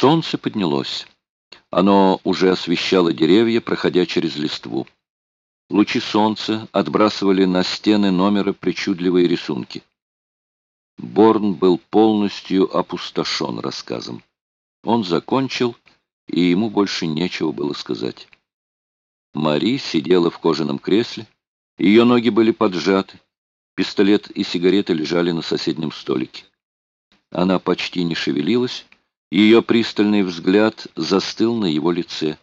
Солнце поднялось. Оно уже освещало деревья, проходя через листву. Лучи солнца отбрасывали на стены номера причудливые рисунки. Борн был полностью опустошен рассказом. Он закончил, и ему больше нечего было сказать. Мари сидела в кожаном кресле, ее ноги были поджаты, пистолет и сигареты лежали на соседнем столике. Она почти не шевелилась, ее пристальный взгляд застыл на его лице.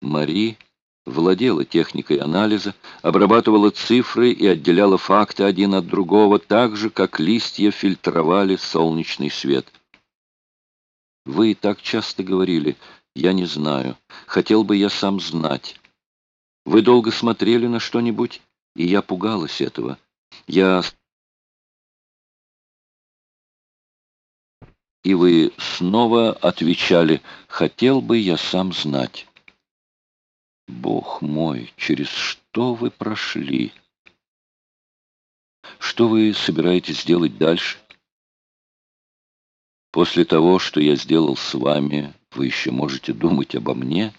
Мари владела техникой анализа, обрабатывала цифры и отделяла факты один от другого, так же, как листья фильтровали солнечный свет. Вы так часто говорили, я не знаю, хотел бы я сам знать. Вы долго смотрели на что-нибудь, и я пугалась этого. Я и вы снова отвечали «хотел бы я сам знать». Бог мой, через что вы прошли? Что вы собираетесь делать дальше? После того, что я сделал с вами, вы еще можете думать обо мне?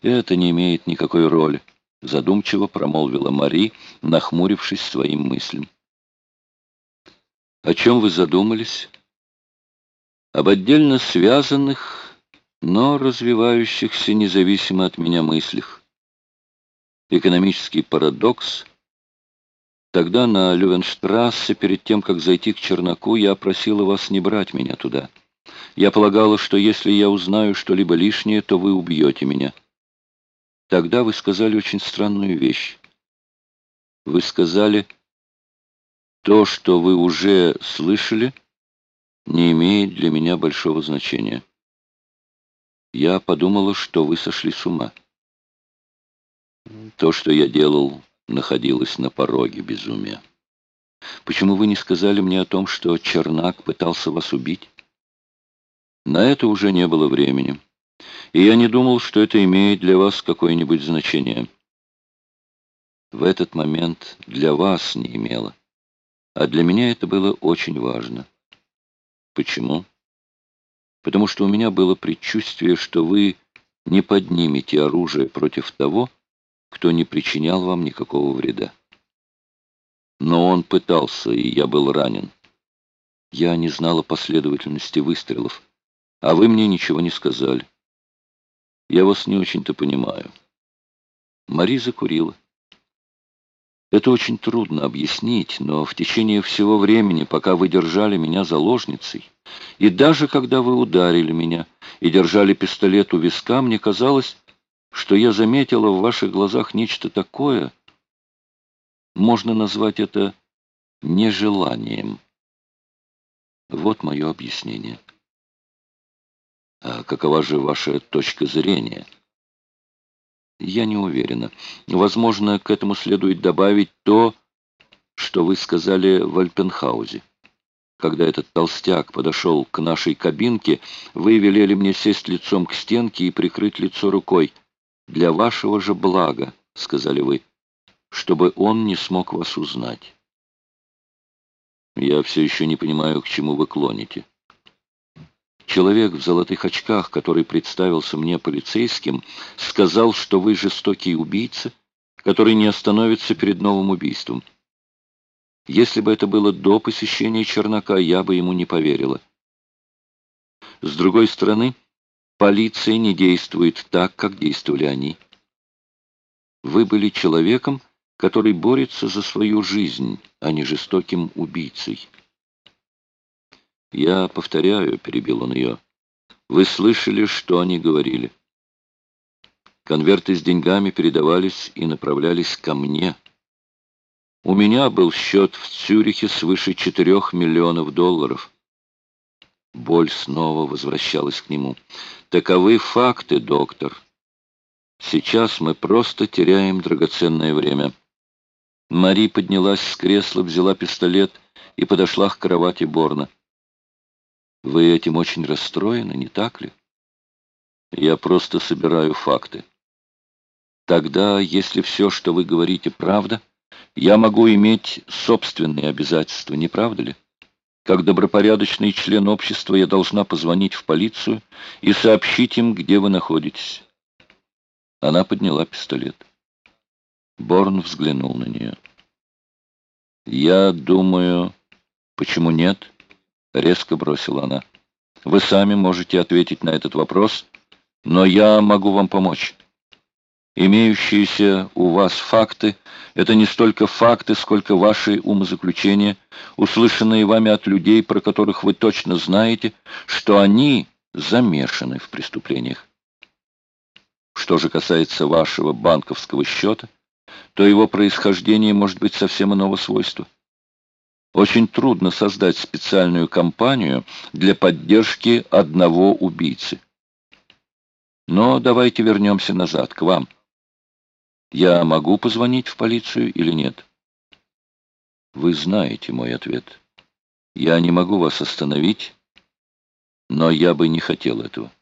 Это не имеет никакой роли, задумчиво промолвила Мари, нахмурившись своим мыслям. О чем вы задумались? Об отдельно связанных, но развивающихся независимо от меня мыслях. Экономический парадокс. Тогда на Лювенштрассе, перед тем, как зайти к Чернаку, я просила вас не брать меня туда. Я полагала, что если я узнаю что-либо лишнее, то вы убьете меня. Тогда вы сказали очень странную вещь. Вы сказали, то, что вы уже слышали, — не имеет для меня большого значения. Я подумала, что вы сошли с ума. То, что я делал, находилось на пороге безумия. Почему вы не сказали мне о том, что Чернак пытался вас убить? На это уже не было времени, и я не думал, что это имеет для вас какое-нибудь значение. В этот момент для вас не имело, а для меня это было очень важно. Почему? Потому что у меня было предчувствие, что вы не поднимете оружие против того, кто не причинял вам никакого вреда. Но он пытался, и я был ранен. Я не знала последовательности выстрелов, а вы мне ничего не сказали. Я вас не очень-то понимаю. Мари закурила. Это очень трудно объяснить, но в течение всего времени, пока вы держали меня заложницей, и даже когда вы ударили меня и держали пистолет у виска, мне казалось, что я заметила в ваших глазах нечто такое, можно назвать это нежеланием. Вот мое объяснение. А какова же ваша точка зрения? Я не уверена. Возможно, к этому следует добавить то, что вы сказали в Альпенхаузе. Когда этот толстяк подошел к нашей кабинке, вы велели мне сесть лицом к стенке и прикрыть лицо рукой. «Для вашего же блага», — сказали вы, — «чтобы он не смог вас узнать». Я все еще не понимаю, к чему вы клоните. Человек в золотых очках, который представился мне полицейским, сказал, что вы жестокий убийца, который не остановится перед новым убийством. Если бы это было до посещения Чернака, я бы ему не поверила. С другой стороны, полиция не действует так, как действовали они. Вы были человеком, который борется за свою жизнь, а не жестоким убийцей. «Я повторяю», — перебил он ее, — «вы слышали, что они говорили?» Конверты с деньгами передавались и направлялись ко мне. У меня был счет в Цюрихе свыше четырех миллионов долларов. Боль снова возвращалась к нему. «Таковы факты, доктор. Сейчас мы просто теряем драгоценное время». Мари поднялась с кресла, взяла пистолет и подошла к кровати Борна. Вы этим очень расстроены, не так ли? Я просто собираю факты. Тогда, если все, что вы говорите, правда, я могу иметь собственные обязательства, не правда ли? Как добропорядочный член общества я должна позвонить в полицию и сообщить им, где вы находитесь. Она подняла пистолет. Борн взглянул на нее. «Я думаю...» «Почему нет?» — резко бросила она. «Вы сами можете ответить на этот вопрос, но я могу вам помочь. Имеющиеся у вас факты — это не столько факты, сколько ваши умозаключения, услышанные вами от людей, про которых вы точно знаете, что они замешаны в преступлениях. Что же касается вашего банковского счета, то его происхождение может быть совсем иного свойства. Очень трудно создать специальную кампанию для поддержки одного убийцы. Но давайте вернемся назад, к вам. Я могу позвонить в полицию или нет? Вы знаете мой ответ. Я не могу вас остановить, но я бы не хотел этого.